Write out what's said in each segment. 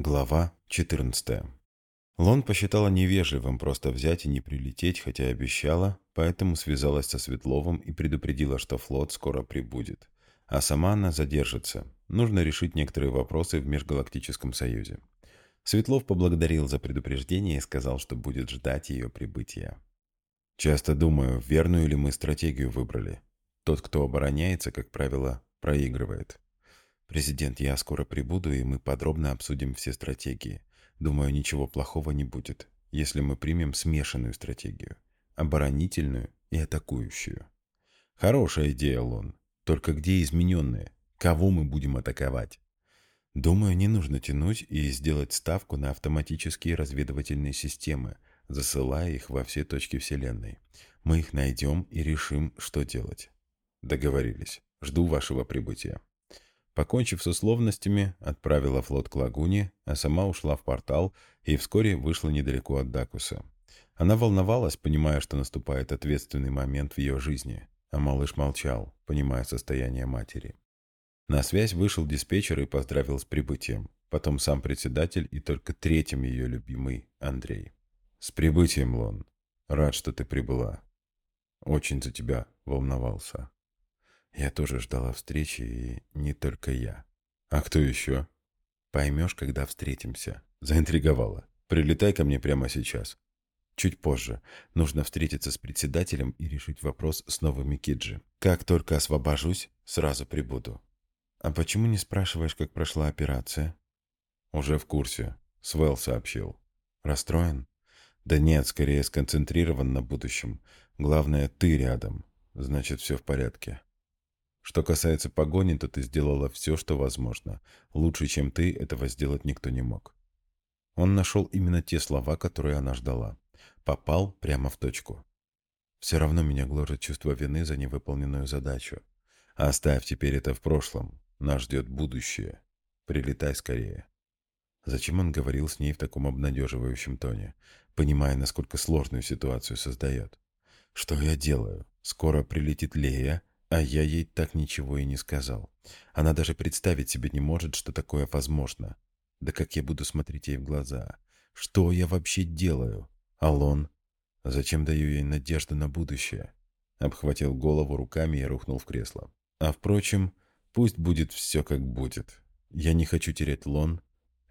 Глава 14. Лон посчитала невежливым просто взять и не прилететь, хотя обещала, поэтому связалась со Светловым и предупредила, что флот скоро прибудет. А сама она задержится. Нужно решить некоторые вопросы в Межгалактическом Союзе. Светлов поблагодарил за предупреждение и сказал, что будет ждать ее прибытия. «Часто думаю, верную ли мы стратегию выбрали. Тот, кто обороняется, как правило, проигрывает. «Президент, я скоро прибуду, и мы подробно обсудим все стратегии. Думаю, ничего плохого не будет, если мы примем смешанную стратегию. Оборонительную и атакующую». «Хорошая идея, Лон. Только где измененные? Кого мы будем атаковать?» «Думаю, не нужно тянуть и сделать ставку на автоматические разведывательные системы, засылая их во все точки Вселенной. Мы их найдем и решим, что делать». «Договорились. Жду вашего прибытия». Покончив с условностями, отправила флот к лагуне, а сама ушла в портал и вскоре вышла недалеко от Дакуса. Она волновалась, понимая, что наступает ответственный момент в ее жизни, а малыш молчал, понимая состояние матери. На связь вышел диспетчер и поздравил с прибытием. Потом сам председатель и только третьим ее любимый Андрей. «С прибытием, Лон. Рад, что ты прибыла. Очень за тебя волновался». Я тоже ждала встречи, и не только я. А кто еще? Поймешь, когда встретимся. Заинтриговала. Прилетай ко мне прямо сейчас. Чуть позже. Нужно встретиться с председателем и решить вопрос с новыми Киджи. Как только освобожусь, сразу прибуду. А почему не спрашиваешь, как прошла операция? Уже в курсе. Свел сообщил. Расстроен? Да нет, скорее сконцентрирован на будущем. Главное, ты рядом. Значит, все в порядке. Что касается погони, то ты сделала все, что возможно. Лучше, чем ты, этого сделать никто не мог. Он нашел именно те слова, которые она ждала. Попал прямо в точку. Все равно меня гложет чувство вины за невыполненную задачу. Оставь теперь это в прошлом. Нас ждет будущее. Прилетай скорее. Зачем он говорил с ней в таком обнадеживающем тоне, понимая, насколько сложную ситуацию создает? Что я делаю? Скоро прилетит Лея, а я ей так ничего и не сказал. Она даже представить себе не может, что такое возможно. Да как я буду смотреть ей в глаза? Что я вообще делаю? Алон? Зачем даю ей надежду на будущее? Обхватил голову руками и рухнул в кресло. А впрочем, пусть будет все как будет. Я не хочу терять Лон.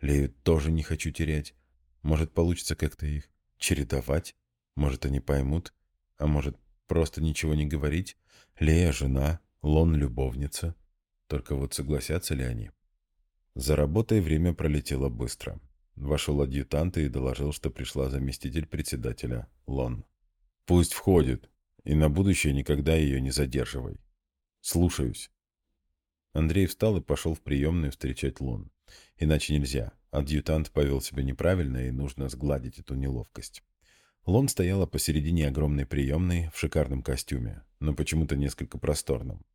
Лею тоже не хочу терять. Может, получится как-то их чередовать? Может, они поймут? А может, просто ничего не говорить? Лея – жена, Лон – любовница. Только вот согласятся ли они? За работой время пролетело быстро. Вошел адъютант и доложил, что пришла заместитель председателя, Лон. «Пусть входит, и на будущее никогда ее не задерживай. Слушаюсь». Андрей встал и пошел в приемную встречать Лон. Иначе нельзя. Адъютант повел себя неправильно, и нужно сгладить эту неловкость. Лон стояла посередине огромной приемной в шикарном костюме, но почему-то несколько просторном.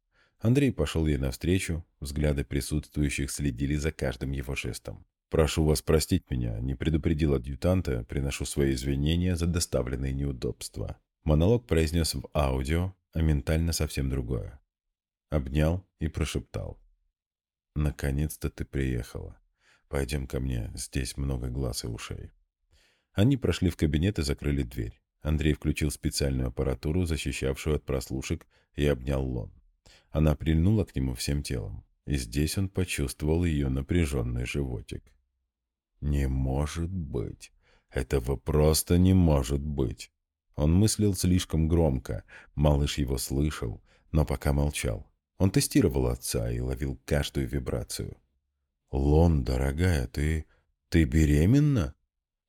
Андрей пошел ей навстречу, взгляды присутствующих следили за каждым его жестом. «Прошу вас простить меня, не предупредил адъютанта, приношу свои извинения за доставленные неудобства». Монолог произнес в аудио, а ментально совсем другое. Обнял и прошептал. «Наконец-то ты приехала. Пойдем ко мне, здесь много глаз и ушей». Они прошли в кабинет и закрыли дверь. Андрей включил специальную аппаратуру, защищавшую от прослушек, и обнял Лон. Она прильнула к нему всем телом, и здесь он почувствовал ее напряженный животик. «Не может быть! Этого просто не может быть!» Он мыслил слишком громко, малыш его слышал, но пока молчал. Он тестировал отца и ловил каждую вибрацию. «Лон, дорогая, ты... ты беременна?»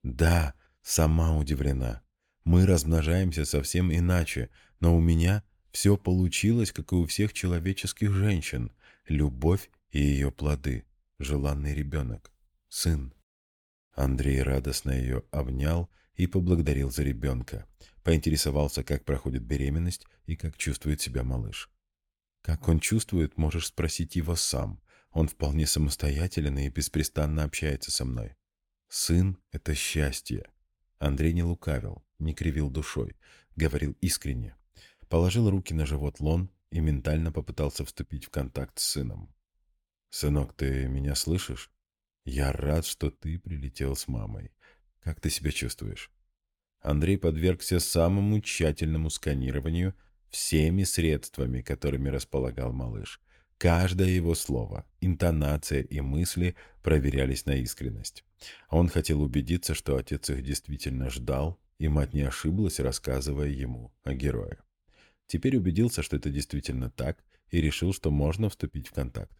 Да, сама удивлена. Мы размножаемся совсем иначе, но у меня все получилось, как и у всех человеческих женщин. Любовь и ее плоды. Желанный ребенок. Сын. Андрей радостно ее обнял и поблагодарил за ребенка. Поинтересовался, как проходит беременность и как чувствует себя малыш. Как он чувствует, можешь спросить его сам. Он вполне самостоятелен и беспрестанно общается со мной. Сын — это счастье. Андрей не лукавил, не кривил душой, говорил искренне. Положил руки на живот Лон и ментально попытался вступить в контакт с сыном. «Сынок, ты меня слышишь?» «Я рад, что ты прилетел с мамой. Как ты себя чувствуешь?» Андрей подвергся самому тщательному сканированию всеми средствами, которыми располагал малыш. Каждое его слово, интонация и мысли проверялись на искренность. Он хотел убедиться, что отец их действительно ждал, и мать не ошиблась, рассказывая ему о герое. Теперь убедился, что это действительно так, и решил, что можно вступить в контакт.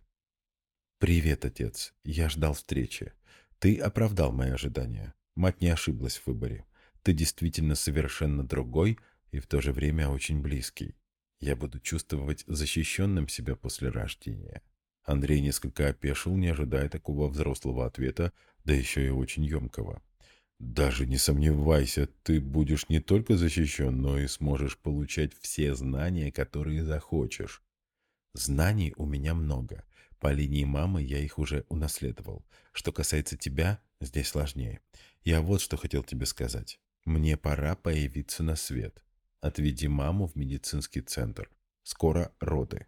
«Привет, отец. Я ждал встречи. Ты оправдал мои ожидания. Мать не ошиблась в выборе. Ты действительно совершенно другой и в то же время очень близкий. Я буду чувствовать защищенным себя после рождения. Андрей несколько опешил, не ожидая такого взрослого ответа, да еще и очень емкого. «Даже не сомневайся, ты будешь не только защищен, но и сможешь получать все знания, которые захочешь. Знаний у меня много. По линии мамы я их уже унаследовал. Что касается тебя, здесь сложнее. Я вот что хотел тебе сказать. Мне пора появиться на свет. Отведи маму в медицинский центр. Скоро роды.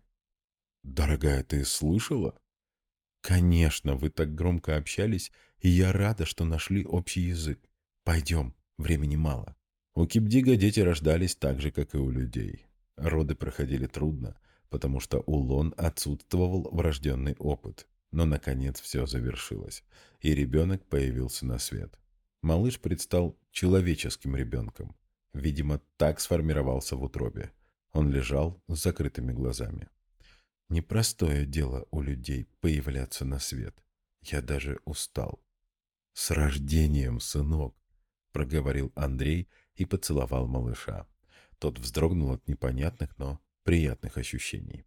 Дорогая, ты слышала? Конечно, вы так громко общались, и я рада, что нашли общий язык. Пойдем, времени мало. У Кипдига дети рождались так же, как и у людей. Роды проходили трудно, потому что у Лон отсутствовал врожденный опыт. Но, наконец, все завершилось, и ребенок появился на свет. Малыш предстал человеческим ребенком. Видимо, так сформировался в утробе. Он лежал с закрытыми глазами. Непростое дело у людей появляться на свет. Я даже устал. «С рождением, сынок!» — проговорил Андрей и поцеловал малыша. Тот вздрогнул от непонятных, но приятных ощущений.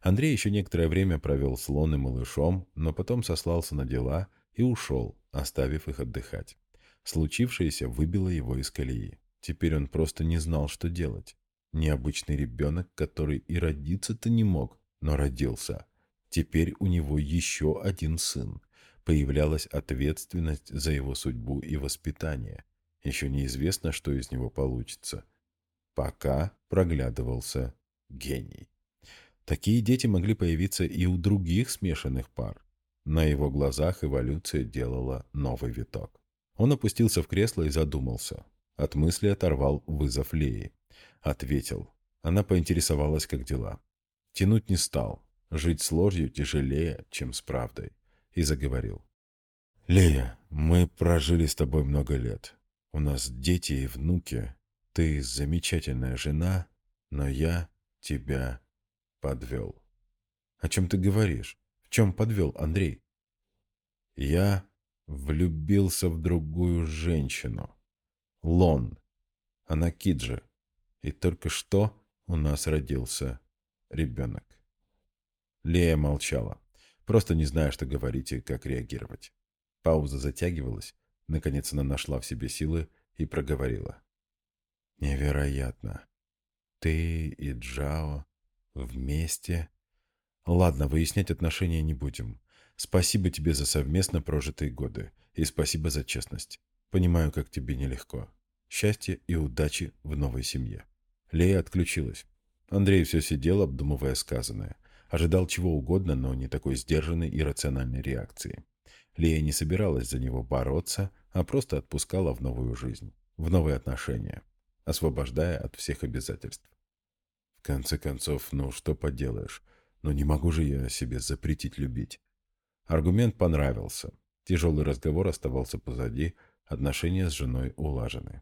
Андрей еще некоторое время провел с Лон и малышом, но потом сослался на дела и ушел, оставив их отдыхать. Случившееся выбило его из колеи. Теперь он просто не знал, что делать. Необычный ребенок, который и родиться-то не мог, но родился. Теперь у него еще один сын. Появлялась ответственность за его судьбу и воспитание. Еще неизвестно, что из него получится. Пока проглядывался гений. Такие дети могли появиться и у других смешанных пар. На его глазах эволюция делала новый виток. Он опустился в кресло и задумался. От мысли оторвал вызов Леи. Ответил. Она поинтересовалась, как дела. Тянуть не стал. Жить с ложью тяжелее, чем с правдой. И заговорил. «Лея, мы прожили с тобой много лет. У нас дети и внуки. Ты замечательная жена, но я тебя подвел». «О чем ты говоришь? В чем подвел, Андрей?» «Я влюбился в другую женщину. Лон. Она Киджи. И только что у нас родился ребенок. Лея молчала, просто не зная, что говорить и как реагировать. Пауза затягивалась. Наконец она нашла в себе силы и проговорила. «Невероятно. Ты и Джао вместе...» «Ладно, выяснять отношения не будем. Спасибо тебе за совместно прожитые годы. И спасибо за честность. Понимаю, как тебе нелегко. Счастья и удачи в новой семье. Лея отключилась. Андрей все сидел, обдумывая сказанное. Ожидал чего угодно, но не такой сдержанной и рациональной реакции. Лея не собиралась за него бороться, а просто отпускала в новую жизнь, в новые отношения, освобождая от всех обязательств. В конце концов, ну что поделаешь, но не могу же я себе запретить любить. Аргумент понравился. Тяжелый разговор оставался позади, Отношения с женой улажены.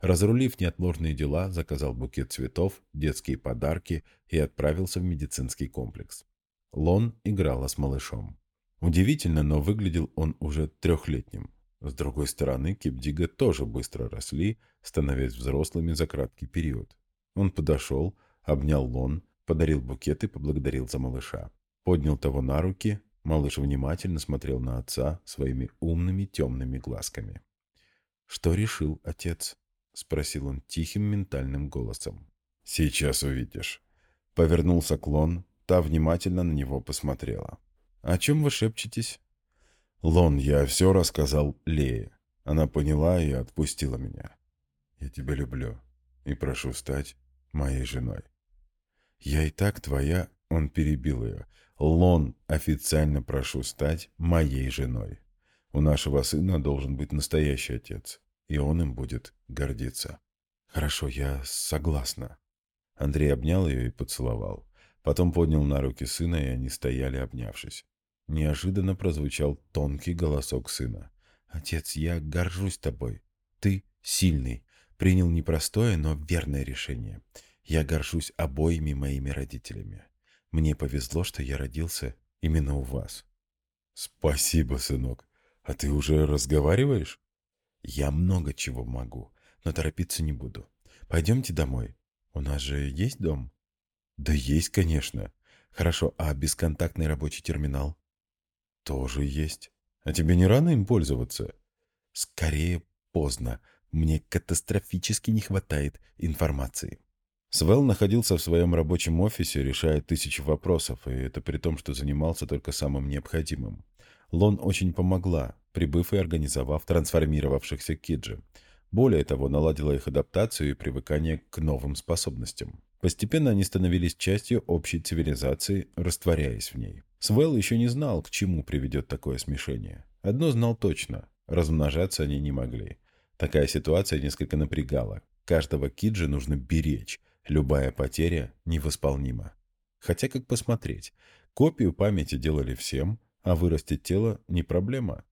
Разрулив неотложные дела, заказал букет цветов, детские подарки и отправился в медицинский комплекс. Лон играла с малышом. Удивительно, но выглядел он уже трехлетним. С другой стороны, Кипдига тоже быстро росли, становясь взрослыми за краткий период. Он подошел, обнял Лон, подарил букет и поблагодарил за малыша. Поднял того на руки, малыш внимательно смотрел на отца своими умными темными глазками. «Что решил отец?» — спросил он тихим ментальным голосом. «Сейчас увидишь». Повернулся клон, та внимательно на него посмотрела. «О чем вы шепчетесь?» «Лон, я все рассказал Лее. Она поняла и отпустила меня. Я тебя люблю и прошу стать моей женой». «Я и так твоя...» — он перебил ее. «Лон, официально прошу стать моей женой». У нашего сына должен быть настоящий отец, и он им будет гордиться. Хорошо, я согласна. Андрей обнял ее и поцеловал. Потом поднял на руки сына, и они стояли, обнявшись. Неожиданно прозвучал тонкий голосок сына. «Отец, я горжусь тобой. Ты сильный. Принял непростое, но верное решение. Я горжусь обоими моими родителями. Мне повезло, что я родился именно у вас». «Спасибо, сынок. А ты уже разговариваешь?» «Я много чего могу, но торопиться не буду. Пойдемте домой. У нас же есть дом?» «Да есть, конечно. Хорошо, а бесконтактный рабочий терминал?» «Тоже есть. А тебе не рано им пользоваться?» «Скорее поздно. Мне катастрофически не хватает информации». Свел находился в своем рабочем офисе, решая тысячи вопросов, и это при том, что занимался только самым необходимым. Лон очень помогла, прибыв и организовав трансформировавшихся Киджи. Более того, наладила их адаптацию и привыкание к новым способностям. Постепенно они становились частью общей цивилизации, растворяясь в ней. Свел еще не знал, к чему приведет такое смешение. Одно знал точно – размножаться они не могли. Такая ситуация несколько напрягала. Каждого киджи нужно беречь, любая потеря невосполнима. Хотя как посмотреть, копию памяти делали всем, а вырастить тело не проблема.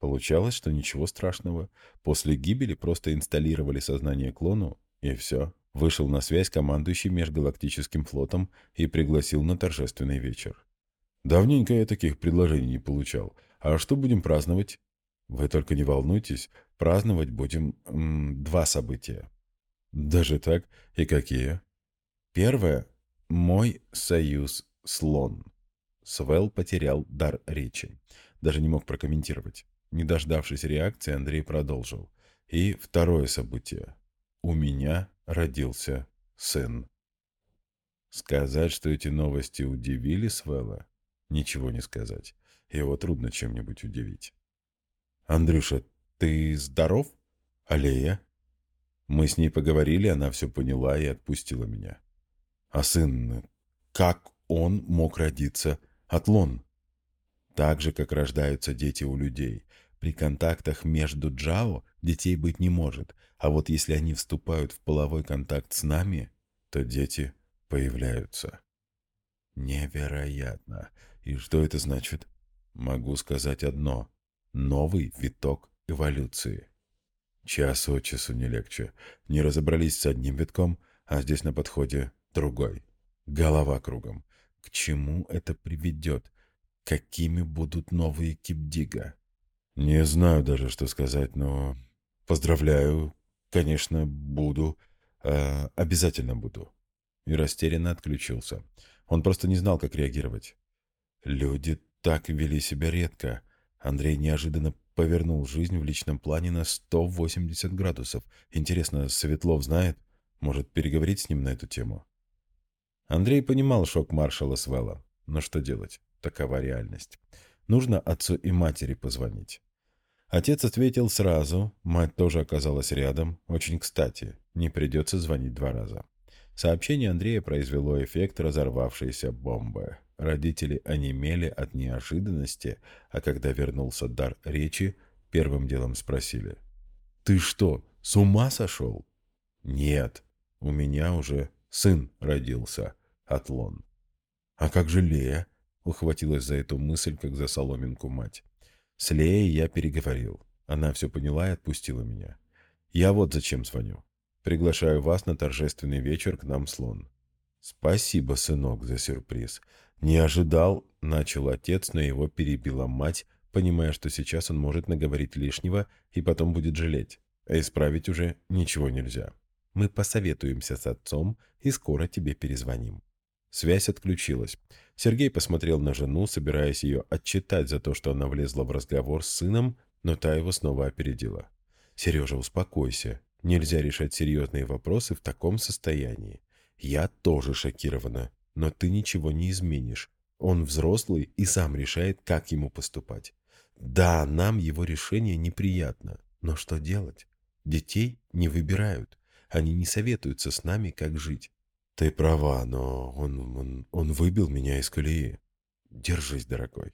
Получалось, что ничего страшного. После гибели просто инсталлировали сознание клону, и все. Вышел на связь командующий межгалактическим флотом и пригласил на торжественный вечер. Давненько я таких предложений не получал. А что будем праздновать? Вы только не волнуйтесь, праздновать будем м, два события. Даже так? И какие? Первое — мой союз слон. Свел потерял дар речи. Даже не мог прокомментировать. Не дождавшись реакции, Андрей продолжил. И второе событие. У меня родился сын. Сказать, что эти новости удивили Свела, ничего не сказать. Его трудно чем-нибудь удивить. «Андрюша, ты здоров? Аллея?» Мы с ней поговорили, она все поняла и отпустила меня. А сын, как он мог родиться от лон? Так же, как рождаются дети у людей. При контактах между Джао детей быть не может, а вот если они вступают в половой контакт с нами, то дети появляются. Невероятно. И что это значит? Могу сказать одно. Новый виток эволюции. Час от часу не легче. Не разобрались с одним витком, а здесь на подходе другой. Голова кругом. К чему это приведет? Какими будут новые кипдига? Не знаю даже, что сказать, но поздравляю, Конечно, буду. Э, обязательно буду. И растерянно отключился. Он просто не знал, как реагировать. Люди так вели себя редко. Андрей неожиданно повернул жизнь в личном плане на 180 градусов. Интересно, Светлов знает? Может, переговорить с ним на эту тему? Андрей понимал шок маршала Свелла. Но что делать? Такова реальность. Нужно отцу и матери позвонить. Отец ответил сразу, мать тоже оказалась рядом. Очень кстати, не придется звонить два раза. Сообщение Андрея произвело эффект разорвавшейся бомбы. Родители онемели от неожиданности, а когда вернулся дар речи, первым делом спросили. «Ты что, с ума сошел?» «Нет, у меня уже сын родился, Атлон». «А как же Лея?» — ухватилась за эту мысль, как за соломинку мать. С Леей я переговорил. Она все поняла и отпустила меня. Я вот зачем звоню. Приглашаю вас на торжественный вечер к нам, слон. Спасибо, сынок, за сюрприз. Не ожидал, начал отец, но его перебила мать, понимая, что сейчас он может наговорить лишнего и потом будет жалеть. А исправить уже ничего нельзя. Мы посоветуемся с отцом и скоро тебе перезвоним. Связь отключилась. Сергей посмотрел на жену, собираясь ее отчитать за то, что она влезла в разговор с сыном, но та его снова опередила. «Сережа, успокойся. Нельзя решать серьезные вопросы в таком состоянии. Я тоже шокирована, но ты ничего не изменишь. Он взрослый и сам решает, как ему поступать. Да, нам его решение неприятно, но что делать? Детей не выбирают. Они не советуются с нами, как жить. Ты права, но он, он, он выбил меня из колеи. Держись, дорогой.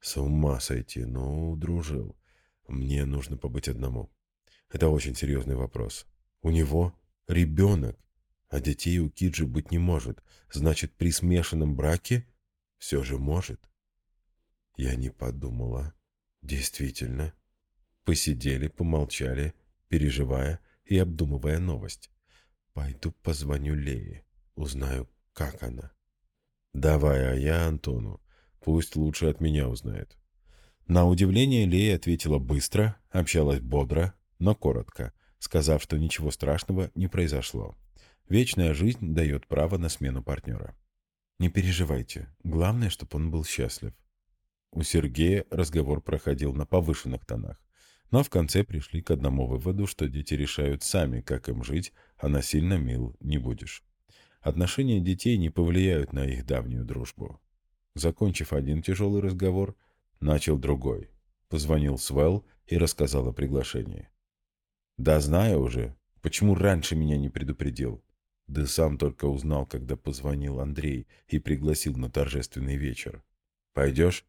С ума сойти, ну, дружил. Мне нужно побыть одному. Это очень серьезный вопрос. У него ребенок, а детей у Киджи быть не может. Значит, при смешанном браке все же может. Я не подумала. Действительно. Посидели, помолчали, переживая и обдумывая новость. Пойду позвоню Лее, узнаю, как она. Давай, а я Антону. Пусть лучше от меня узнает. На удивление Лея ответила быстро, общалась бодро, но коротко, сказав, что ничего страшного не произошло. Вечная жизнь дает право на смену партнера. Не переживайте, главное, чтобы он был счастлив. У Сергея разговор проходил на повышенных тонах, но в конце пришли к одному выводу, что дети решают сами, как им жить, а насильно мил не будешь. Отношения детей не повлияют на их давнюю дружбу. Закончив один тяжелый разговор, начал другой. Позвонил Свел и рассказал о приглашении. «Да знаю уже. Почему раньше меня не предупредил?» Да сам только узнал, когда позвонил Андрей и пригласил на торжественный вечер. «Пойдешь?»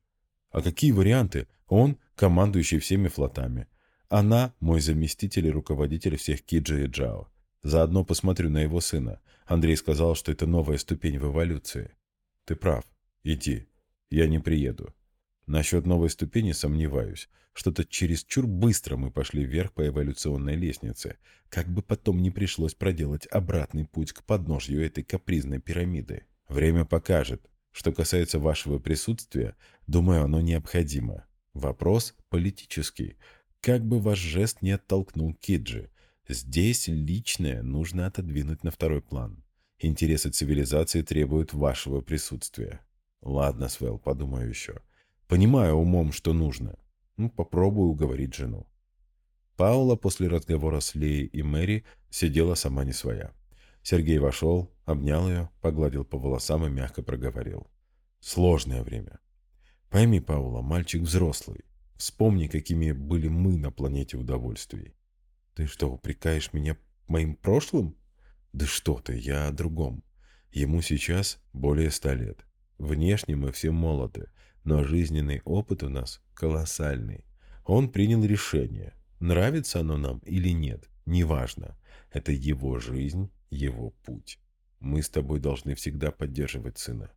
«А какие варианты? Он — командующий всеми флотами. Она — мой заместитель и руководитель всех Киджи и Джао. Заодно посмотрю на его сына. Андрей сказал, что это новая ступень в эволюции. Ты прав. Иди. Я не приеду. Насчет новой ступени сомневаюсь. Что-то чересчур быстро мы пошли вверх по эволюционной лестнице, как бы потом не пришлось проделать обратный путь к подножью этой капризной пирамиды. Время покажет. Что касается вашего присутствия, думаю, оно необходимо. Вопрос политический. Как бы ваш жест не оттолкнул Киджи, здесь личное нужно отодвинуть на второй план. Интересы цивилизации требуют вашего присутствия. Ладно, Свел, подумаю еще. Понимаю умом, что нужно. Ну, попробую уговорить жену. Паула после разговора с Леей и Мэри сидела сама не своя. Сергей вошел, обнял ее, погладил по волосам и мягко проговорил. Сложное время. Пойми, Паула, мальчик взрослый. Вспомни, какими были мы на планете удовольствий. Ты что, упрекаешь меня моим прошлым? Да что ты, я о другом. Ему сейчас более ста лет. Внешне мы все молоды, но жизненный опыт у нас колоссальный. Он принял решение, нравится оно нам или нет, неважно. Это его жизнь, его путь. Мы с тобой должны всегда поддерживать сына.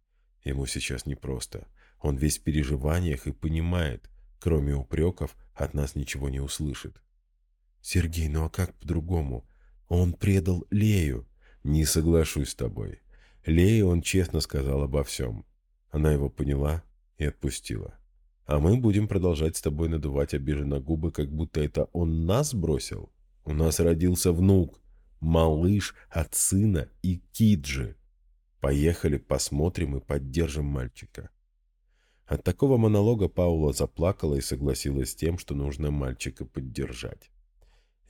Ему сейчас непросто. Он весь в переживаниях и понимает, кроме упреков, от нас ничего не услышит. «Сергей, ну а как по-другому? Он предал Лею». «Не соглашусь с тобой. Лее он честно сказал обо всем. Она его поняла и отпустила. А мы будем продолжать с тобой надувать обиженно губы, как будто это он нас бросил. У нас родился внук, малыш от сына и Киджи. Поехали, посмотрим и поддержим мальчика. От такого монолога Паула заплакала и согласилась с тем, что нужно мальчика поддержать.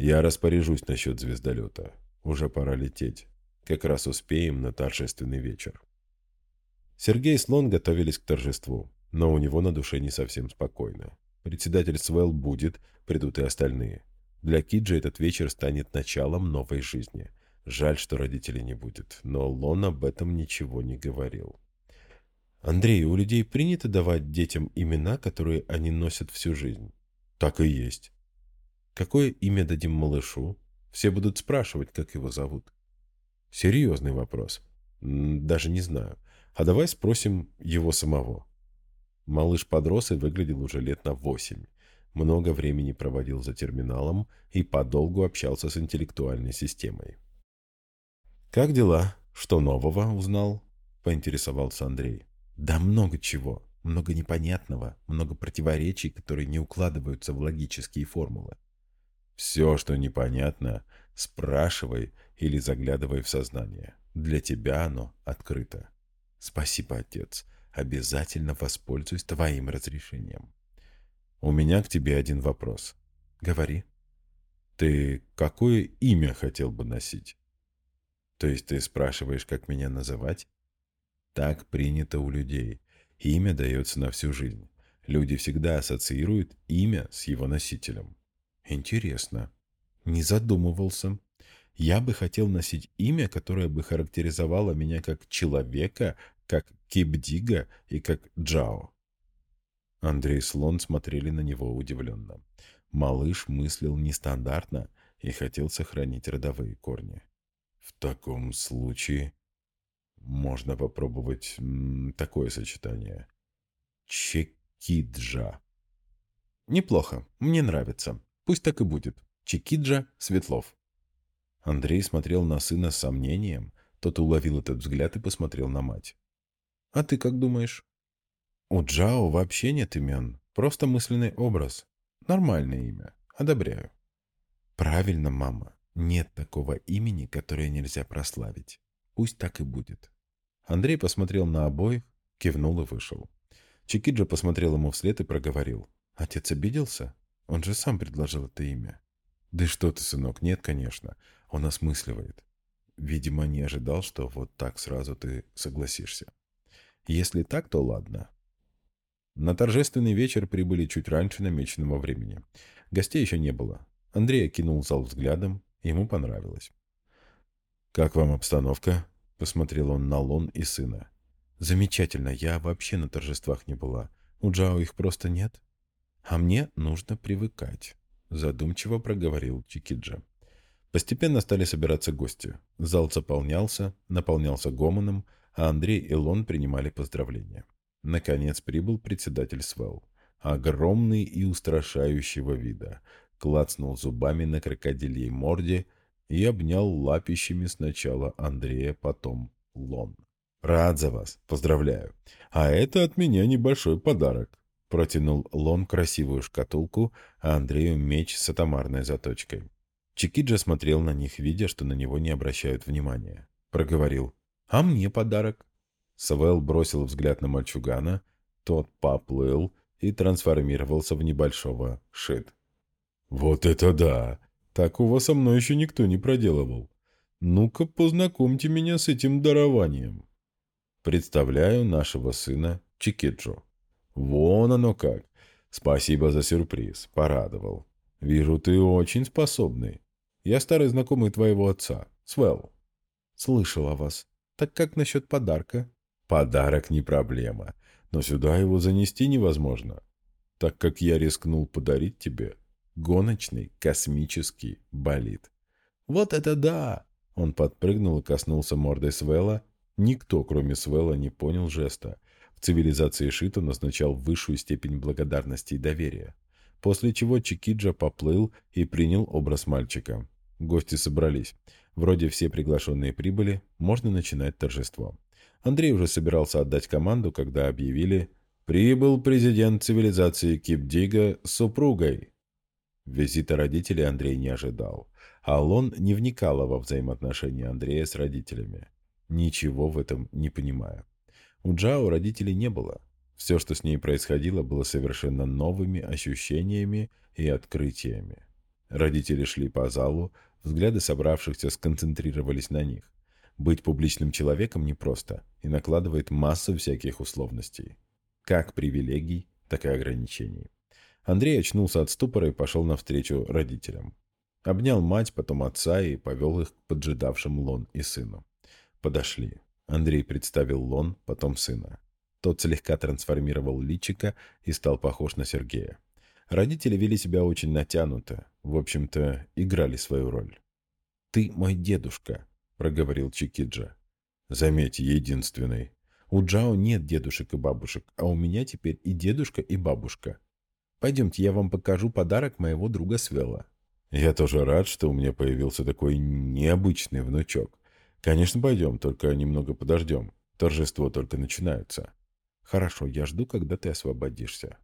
«Я распоряжусь насчет звездолета. Уже пора лететь. Как раз успеем на торжественный вечер». Сергей и Слон готовились к торжеству но у него на душе не совсем спокойно. Председатель Свел будет, придут и остальные. Для Киджи этот вечер станет началом новой жизни. Жаль, что родителей не будет, но Лон об этом ничего не говорил. «Андрей, у людей принято давать детям имена, которые они носят всю жизнь?» «Так и есть». «Какое имя дадим малышу?» Все будут спрашивать, как его зовут. Серьезный вопрос. Даже не знаю. А давай спросим его самого. Малыш подрос и выглядел уже лет на восемь. Много времени проводил за терминалом и подолгу общался с интеллектуальной системой. «Как дела? Что нового узнал?» – поинтересовался Андрей. «Да много чего. Много непонятного, много противоречий, которые не укладываются в логические формулы. Все, что непонятно, спрашивай или заглядывай в сознание. Для тебя оно открыто. Спасибо, отец обязательно воспользуюсь твоим разрешением. У меня к тебе один вопрос. Говори. Ты какое имя хотел бы носить? То есть ты спрашиваешь, как меня называть? Так принято у людей. Имя дается на всю жизнь. Люди всегда ассоциируют имя с его носителем. Интересно. Не задумывался. Я бы хотел носить имя, которое бы характеризовало меня как человека, как Кипдига и как Джао. Андрей и Слон смотрели на него удивленно. Малыш мыслил нестандартно и хотел сохранить родовые корни. В таком случае можно попробовать такое сочетание. Чекиджа. Неплохо, мне нравится. Пусть так и будет. Чекиджа Светлов. Андрей смотрел на сына с сомнением. Тот уловил этот взгляд и посмотрел на мать. «А ты как думаешь?» «У Джао вообще нет имен. Просто мысленный образ. Нормальное имя. Одобряю». «Правильно, мама. Нет такого имени, которое нельзя прославить. Пусть так и будет». Андрей посмотрел на обоих, кивнул и вышел. Чикиджа посмотрел ему вслед и проговорил. «Отец обиделся? Он же сам предложил это имя». «Да что ты, сынок, нет, конечно. Он осмысливает. Видимо, не ожидал, что вот так сразу ты согласишься. Если так, то ладно. На торжественный вечер прибыли чуть раньше намеченного времени. Гостей еще не было. Андрей окинул зал взглядом, ему понравилось. «Как вам обстановка?» — посмотрел он на Лон и сына. «Замечательно, я вообще на торжествах не была. У Джао их просто нет. А мне нужно привыкать», — задумчиво проговорил Чикиджа. Постепенно стали собираться гости. Зал заполнялся, наполнялся гомоном, а Андрей и Лон принимали поздравления. Наконец прибыл председатель Свел. Огромный и устрашающего вида. Клацнул зубами на крокодильей морде и обнял лапищами сначала Андрея, потом Лон. «Рад за вас, поздравляю. А это от меня небольшой подарок», — протянул Лон красивую шкатулку, а Андрею меч с атомарной заточкой. Чикиджа смотрел на них, видя, что на него не обращают внимания. Проговорил. «А мне подарок?» Савел бросил взгляд на мальчугана, тот поплыл и трансформировался в небольшого шит. «Вот это да! Такого со мной еще никто не проделывал. Ну-ка, познакомьте меня с этим дарованием». Представляю нашего сына Чикиджо. Вон оно как. Спасибо за сюрприз, порадовал. Вижу, ты очень способный. Я старый знакомый твоего отца, Свел. Слышал о вас. Так как насчет подарка? Подарок не проблема, но сюда его занести невозможно, так как я рискнул подарить тебе гоночный космический болид. Вот это да! Он подпрыгнул и коснулся мордой Свела. Никто, кроме Свела, не понял жеста. Цивилизации Шито назначал высшую степень благодарности и доверия после чего Чикиджа поплыл и принял образ мальчика. Гости собрались. Вроде все приглашенные прибыли, можно начинать торжество. Андрей уже собирался отдать команду, когда объявили «Прибыл президент цивилизации Кипдига с супругой». Визита родителей Андрей не ожидал. Алон не вникала во взаимоотношения Андрея с родителями, ничего в этом не понимая. У Джао родителей не было. Все, что с ней происходило, было совершенно новыми ощущениями и открытиями. Родители шли по залу, взгляды собравшихся сконцентрировались на них. Быть публичным человеком непросто и накладывает массу всяких условностей. Как привилегий, так и ограничений. Андрей очнулся от ступора и пошел навстречу родителям. Обнял мать, потом отца и повел их к поджидавшим Лон и сыну. Подошли. Андрей представил Лон, потом сына. Тот слегка трансформировал личика и стал похож на Сергея. Родители вели себя очень натянуто, в общем-то, играли свою роль. «Ты мой дедушка», — проговорил Чикиджа. «Заметь, единственный. У Джао нет дедушек и бабушек, а у меня теперь и дедушка, и бабушка. Пойдемте, я вам покажу подарок моего друга Свела». «Я тоже рад, что у меня появился такой необычный внучок. Конечно, пойдем, только немного подождем. Торжество только начинается». Хорошо, я жду, когда ты освободишься.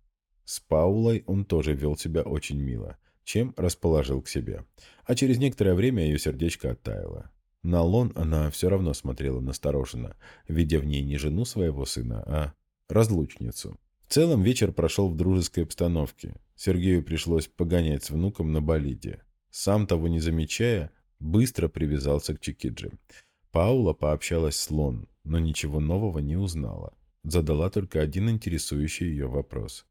С Паулой он тоже вел себя очень мило, чем расположил к себе. А через некоторое время ее сердечко оттаяло. На Лон она все равно смотрела настороженно, видя в ней не жену своего сына, а разлучницу. В целом вечер прошел в дружеской обстановке. Сергею пришлось погонять с внуком на болиде. Сам того не замечая, быстро привязался к Чикидже. Паула пообщалась с Лон, но ничего нового не узнала задала только один интересующий ее вопрос.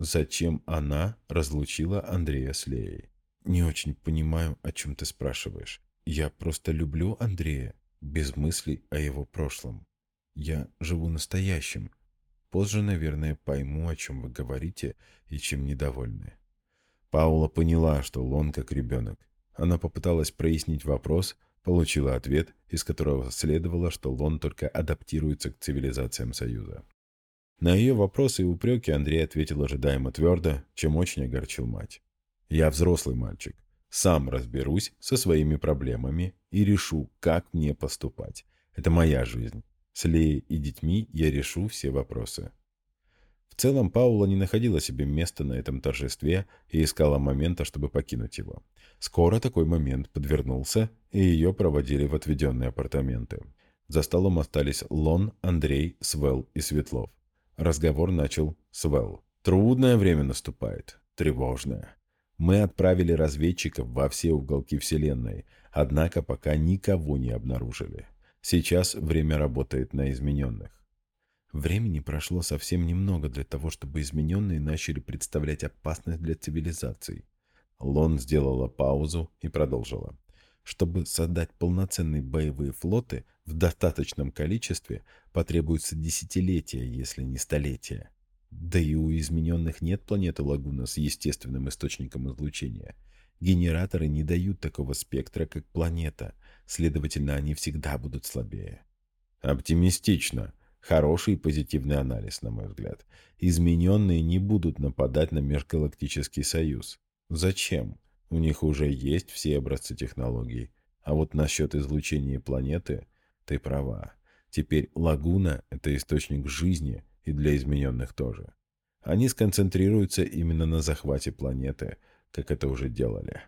Зачем она разлучила Андрея с Леей? Не очень понимаю, о чем ты спрашиваешь. Я просто люблю Андрея, без мыслей о его прошлом. Я живу настоящим. Позже, наверное, пойму, о чем вы говорите и чем недовольны. Паула поняла, что Лон как ребенок. Она попыталась прояснить вопрос, получила ответ, из которого следовало, что Лон только адаптируется к цивилизациям Союза. На ее вопросы и упреки Андрей ответил ожидаемо твердо, чем очень огорчил мать. «Я взрослый мальчик. Сам разберусь со своими проблемами и решу, как мне поступать. Это моя жизнь. С Леей и детьми я решу все вопросы». В целом Паула не находила себе места на этом торжестве и искала момента, чтобы покинуть его. Скоро такой момент подвернулся, и ее проводили в отведенные апартаменты. За столом остались Лон, Андрей, Свел и Светлов. Разговор начал Свел. «Трудное время наступает. Тревожное. Мы отправили разведчиков во все уголки Вселенной, однако пока никого не обнаружили. Сейчас время работает на измененных. Времени прошло совсем немного для того, чтобы измененные начали представлять опасность для цивилизаций. Лон сделала паузу и продолжила. Чтобы создать полноценные боевые флоты в достаточном количестве, потребуется десятилетия, если не столетия. Да и у измененных нет планеты Лагуна с естественным источником излучения. Генераторы не дают такого спектра, как планета, следовательно, они всегда будут слабее. Оптимистично, Хороший позитивный анализ, на мой взгляд. Измененные не будут нападать на Межгалактический Союз. Зачем? У них уже есть все образцы технологий. А вот насчет излучения планеты ты права. Теперь лагуна – это источник жизни и для измененных тоже. Они сконцентрируются именно на захвате планеты, как это уже делали.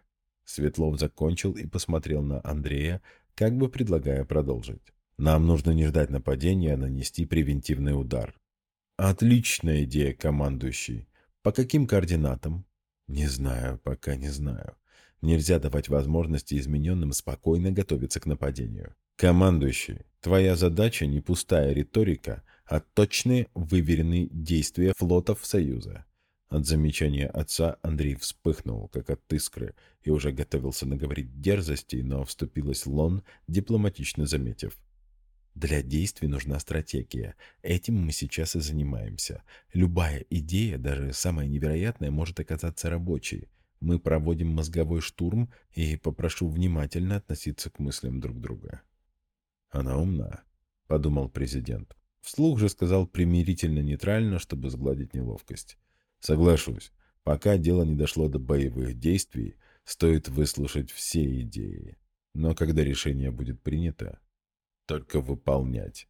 Светлов закончил и посмотрел на Андрея, как бы предлагая продолжить. Нам нужно не ждать нападения, а нанести превентивный удар. Отличная идея, командующий. По каким координатам? Не знаю, пока не знаю. Нельзя давать возможности измененным спокойно готовиться к нападению. Командующий, твоя задача не пустая риторика, а точные выверенные действия флотов Союза. От замечания отца Андрей вспыхнул, как от искры, и уже готовился наговорить дерзостей, но вступилась Лон, дипломатично заметив. Для действий нужна стратегия. Этим мы сейчас и занимаемся. Любая идея, даже самая невероятная, может оказаться рабочей. Мы проводим мозговой штурм и попрошу внимательно относиться к мыслям друг друга. Она умна, подумал президент. Вслух же сказал примирительно-нейтрально, чтобы сгладить неловкость. Соглашусь, пока дело не дошло до боевых действий, стоит выслушать все идеи. Но когда решение будет принято, только выполнять.